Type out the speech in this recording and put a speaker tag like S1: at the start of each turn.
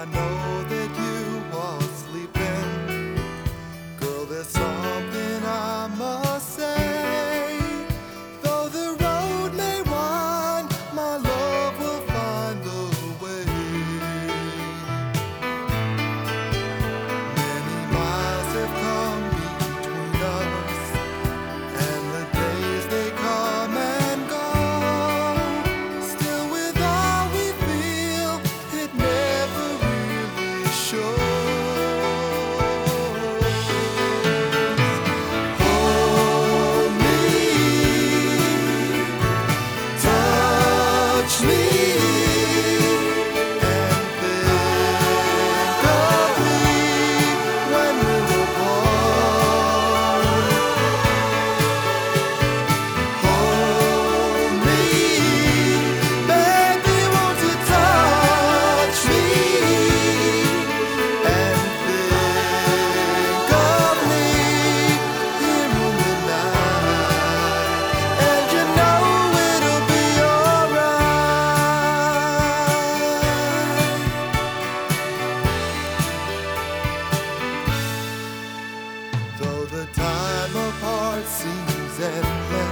S1: I know alright. Though the